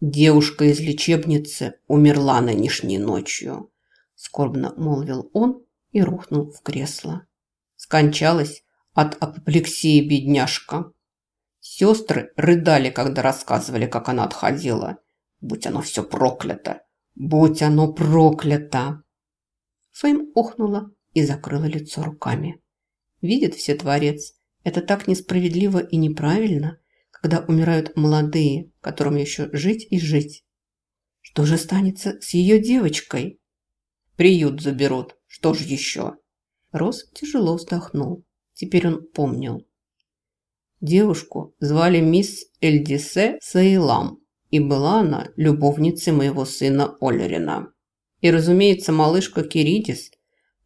Девушка из лечебницы умерла нынешней ночью, скорбно молвил он и рухнул в кресло. Скончалась от апоплексии бедняжка. Сестры рыдали, когда рассказывали, как она отходила. Будь оно все проклято! Будь оно проклято! Фейм охнула и закрыла лицо руками. Видит все творец, это так несправедливо и неправильно, когда умирают молодые, которым еще жить и жить. Что же станется с ее девочкой? Приют заберут, что же еще? Рос тяжело вздохнул. Теперь он помнил. Девушку звали мисс Эльдисе Саилам, и была она любовницей моего сына Олерина. И, разумеется, малышка Киридис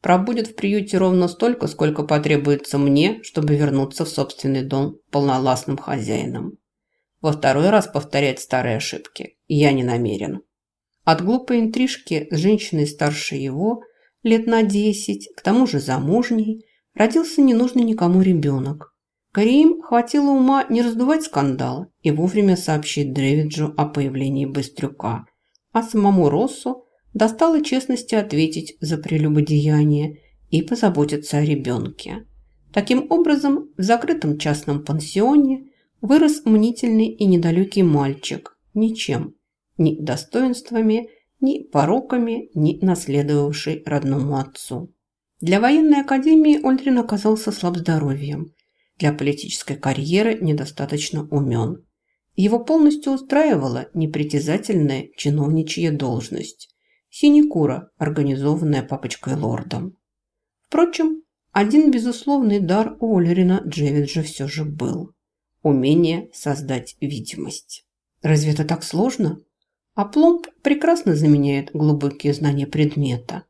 пробудет в приюте ровно столько, сколько потребуется мне, чтобы вернуться в собственный дом полновластным хозяином. Во второй раз повторять старые ошибки я не намерен. От глупой интрижки с женщиной старше его, лет на десять, к тому же замужней, родился ненужный никому ребенок. Кариим хватило ума не раздувать скандал и вовремя сообщить Древиджу о появлении Быстрюка, а самому Россу достало честности ответить за прелюбодеяние и позаботиться о ребенке. Таким образом, в закрытом частном пансионе вырос мнительный и недалекий мальчик, ничем, ни достоинствами, ни пороками, ни наследовавший родному отцу. Для военной академии Ольдрин оказался слаб здоровьем, для политической карьеры недостаточно умен. Его полностью устраивала непритязательная чиновничья должность синекура, организованная папочкой лордом. Впрочем, один безусловный дар у Олерина Джевиджа все же был – умение создать видимость. Разве это так сложно? А пломб прекрасно заменяет глубокие знания предмета,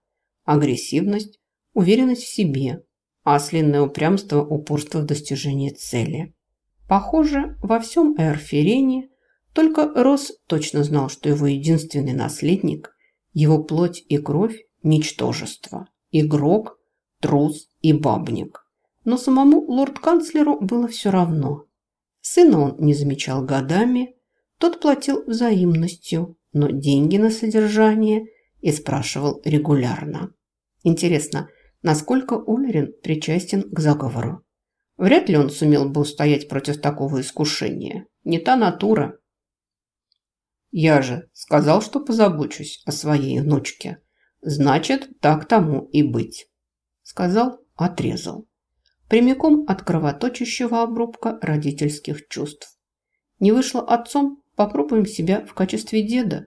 агрессивность, уверенность в себе, ослинное упрямство – упорство в достижении цели. Похоже, во всем Эрферене только Рос точно знал, что его единственный наследник его плоть и кровь – ничтожество. Игрок, трус и бабник. Но самому лорд-канцлеру было все равно. Сына он не замечал годами, тот платил взаимностью, но деньги на содержание и спрашивал регулярно. Интересно, насколько Улерин причастен к заговору? Вряд ли он сумел бы устоять против такого искушения. Не та натура. Я же сказал, что позабочусь о своей внучке. Значит, так тому и быть. Сказал, отрезал. Прямиком от кровоточащего обрубка родительских чувств. Не вышло отцом, попробуем себя в качестве деда.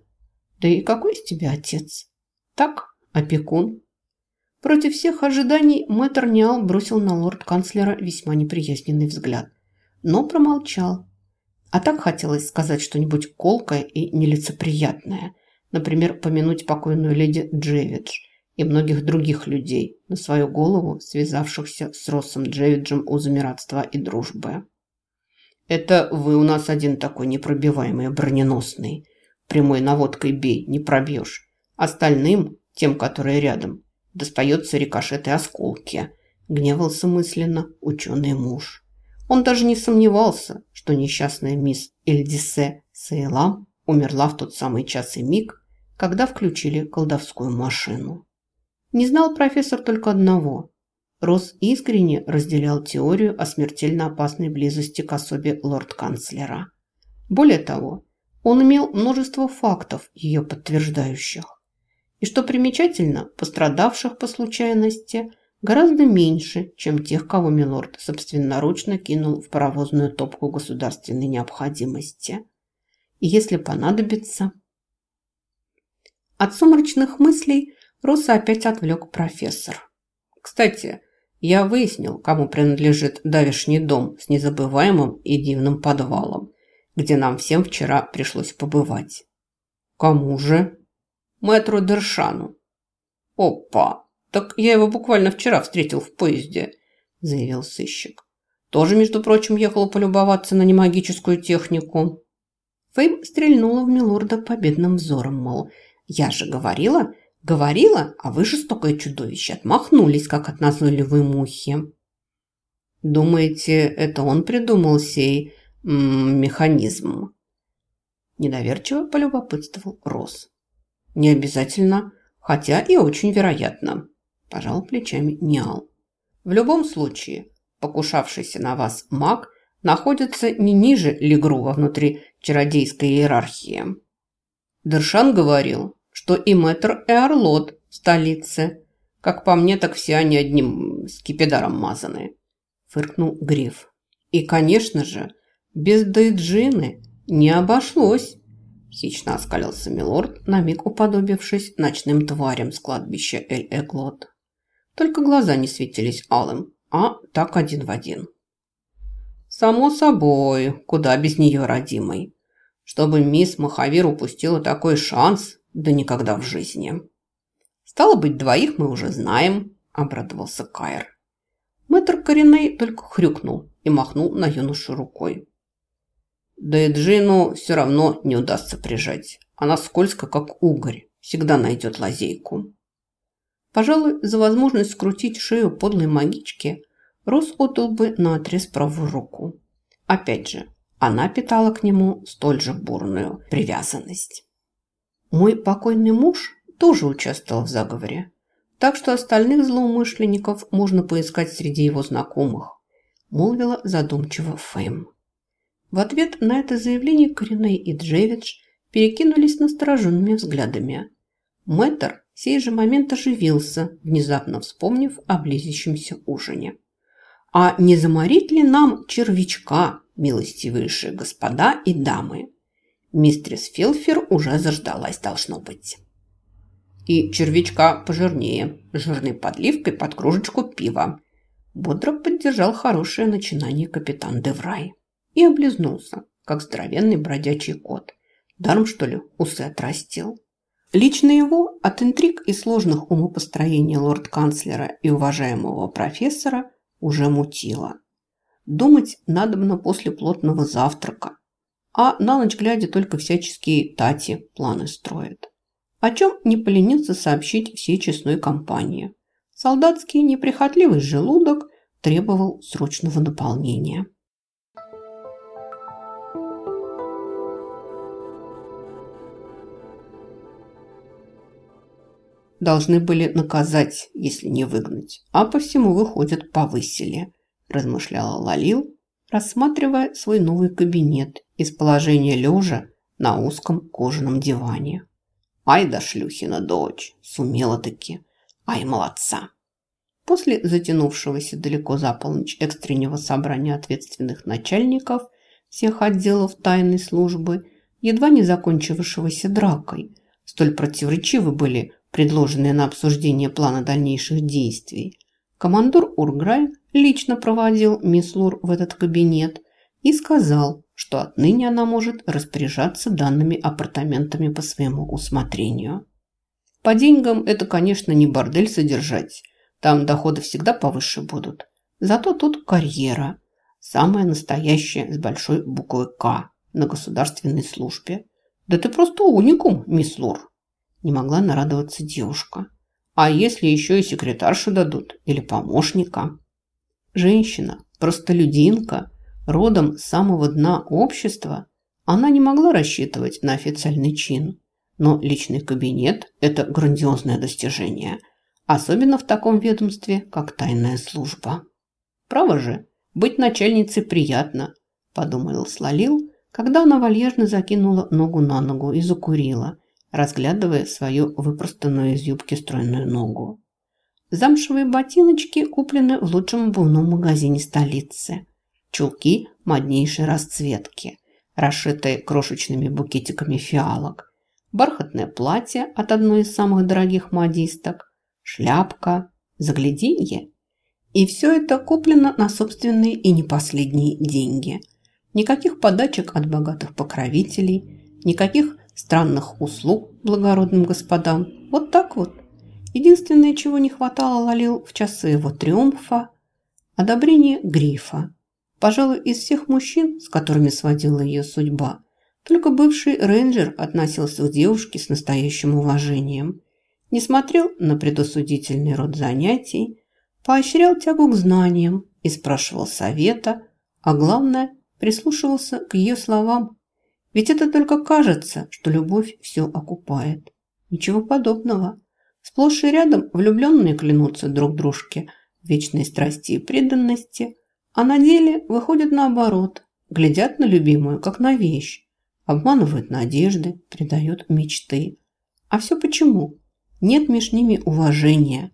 Да и какой из тебя отец? Так, опекун. Против всех ожиданий мэтр Ниал бросил на лорд-канцлера весьма неприязненный взгляд, но промолчал а так хотелось сказать что-нибудь колкое и нелицеприятное. Например, помянуть покойную леди Джевидж и многих других людей на свою голову, связавшихся с Россом Джевиджем узами родства и дружбы. «Это вы у нас один такой непробиваемый, броненосный. Прямой наводкой бей, не пробьешь. Остальным, тем, которые рядом, достается рикошеты и осколки», гневался мысленно ученый муж. Он даже не сомневался, что несчастная мисс Эльдисе Сейлам умерла в тот самый час и миг, когда включили колдовскую машину. Не знал профессор только одного. Росс искренне разделял теорию о смертельно опасной близости к особе лорд-канцлера. Более того, он имел множество фактов, ее подтверждающих. И что примечательно, пострадавших по случайности – гораздо меньше, чем тех, кого Милорд собственноручно кинул в паровозную топку государственной необходимости. И если понадобится... От сумрачных мыслей Роса опять отвлек профессор. Кстати, я выяснил, кому принадлежит давишний дом с незабываемым и дивным подвалом, где нам всем вчера пришлось побывать. Кому же? Мэтру Дершану. Опа! «Так я его буквально вчера встретил в поезде», – заявил сыщик. «Тоже, между прочим, ехал полюбоваться на немагическую технику». Фейм стрельнула в Милорда победным взором, мол, «Я же говорила, говорила, а вы жестокое чудовище отмахнулись, как от назойливой мухи». «Думаете, это он придумал сей м -м, механизм?» Недоверчиво полюбопытствовал Рос. Не обязательно, хотя и очень вероятно, пожал плечами Ниал. В любом случае, покушавшийся на вас маг находится не ниже Легрува внутри чародейской иерархии. Дершан говорил, что и мэтр Эарлот в столице. Как по мне, так все они одним скипидаром мазаны. Фыркнул Гриф. И, конечно же, без Дейджины не обошлось. Хищно оскалился Милорд, на миг уподобившись ночным тварям с кладбища Эль-Эглот. Только глаза не светились алым, а так один в один. Само собой, куда без нее родимой. Чтобы мисс Махавир упустила такой шанс, да никогда в жизни. Стало быть, двоих мы уже знаем, обрадовался Кайр. Мэтр Кореней только хрюкнул и махнул на юношу рукой. Да и Джину все равно не удастся прижать. Она скользко, как угорь, всегда найдет лазейку. Пожалуй, за возможность скрутить шею подлой магички Рос отдал бы на отрез правую руку. Опять же, она питала к нему столь же бурную привязанность. Мой покойный муж тоже участвовал в заговоре, так что остальных злоумышленников можно поискать среди его знакомых, молвила задумчиво Фэм. В ответ на это заявление Кореней и Джевидж перекинулись настороженными взглядами. Мэтр в сей же момент оживился, внезапно вспомнив о близящемся ужине. «А не заморить ли нам червячка?» милостивейшие господа и дамы. Мистрис Филфер уже заждалась, должно быть. И червячка пожирнее, жирной подливкой под кружечку пива. Бодро поддержал хорошее начинание капитан Деврай. И облизнулся, как здоровенный бродячий кот. Даром, что ли, усы отрастил. Лично его от интриг и сложных умопостроений лорд-канцлера и уважаемого профессора уже мутило. Думать надобно после плотного завтрака. А на ночь глядя только всяческие тати планы строят. О чем не поленился сообщить всей честной компании. Солдатский неприхотливый желудок требовал срочного наполнения. Должны были наказать, если не выгнать, а по всему, выходят, повысили – размышляла Лалил, рассматривая свой новый кабинет из положения лежа на узком кожаном диване. Ай да шлюхина дочь, сумела-таки, ай молодца. После затянувшегося далеко за полночь экстреннего собрания ответственных начальников всех отделов тайной службы, едва не закончившегося дракой, столь противоречивы были предложенные на обсуждение плана дальнейших действий, командор Урграй лично проводил мисс Лур в этот кабинет и сказал, что отныне она может распоряжаться данными апартаментами по своему усмотрению. По деньгам это, конечно, не бордель содержать. Там доходы всегда повыше будут. Зато тут карьера. Самая настоящая с большой буквы «К» на государственной службе. Да ты просто уникум, мисс Лур. Не могла нарадоваться девушка. А если еще и секретаршу дадут или помощника? Женщина, простолюдинка, родом с самого дна общества, она не могла рассчитывать на официальный чин. Но личный кабинет – это грандиозное достижение, особенно в таком ведомстве, как тайная служба. Право же, быть начальницей приятно, подумал Слалил, когда она вальяжно закинула ногу на ногу и закурила, разглядывая свою выпростанную из юбки стройную ногу. Замшевые ботиночки куплены в лучшем обувном магазине столицы. Чулки моднейшей расцветки, расшитые крошечными букетиками фиалок. Бархатное платье от одной из самых дорогих модисток. Шляпка, загляденье. И все это куплено на собственные и не последние деньги. Никаких подачек от богатых покровителей, никаких странных услуг благородным господам. Вот так вот. Единственное, чего не хватало Лалил в часы его триумфа – одобрение Грифа. Пожалуй, из всех мужчин, с которыми сводила ее судьба, только бывший рейнджер относился к девушке с настоящим уважением. Не смотрел на предосудительный род занятий, поощрял тягу к знаниям и спрашивал совета, а главное, прислушивался к ее словам. Ведь это только кажется, что любовь все окупает. Ничего подобного. Сплошь и рядом влюбленные клянутся друг дружке вечной страсти и преданности, а на деле выходят наоборот, глядят на любимую, как на вещь, обманывают надежды, предают мечты. А все почему? Нет между ними уважения.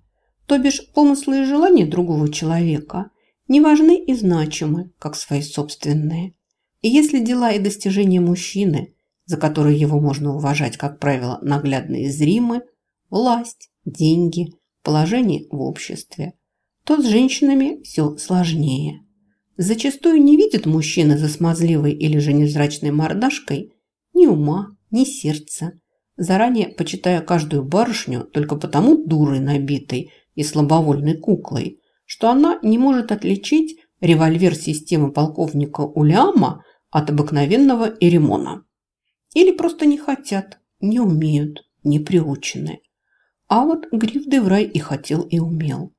То бишь помыслы и желания другого человека не важны и значимы, как свои собственные. И если дела и достижения мужчины, за которые его можно уважать, как правило, наглядно и зримы, власть, деньги, положение в обществе, то с женщинами все сложнее. Зачастую не видит мужчина за смазливой или же невзрачной мордашкой ни ума, ни сердца, заранее почитая каждую барышню только потому дурой набитой и слабовольной куклой, что она не может отличить револьвер системы полковника Уляма от обыкновенного Эремона. Или просто не хотят, не умеют, не приучены. А вот Гриф Деврай и хотел, и умел.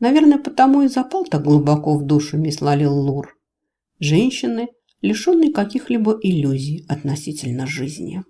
Наверное, потому и запал так глубоко в душу мисс Лур. Женщины, лишенные каких-либо иллюзий относительно жизни.